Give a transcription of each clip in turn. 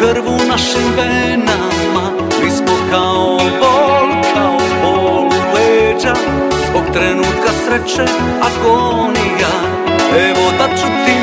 krv u našim venama. Mi smo kao bol, kao bol u leđa. Zbog trenutka sreće agonija. Evo da ću ti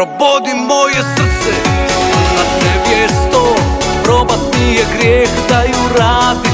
probodi moje srce, na tebi je sto, probat nije grijeh da ju radi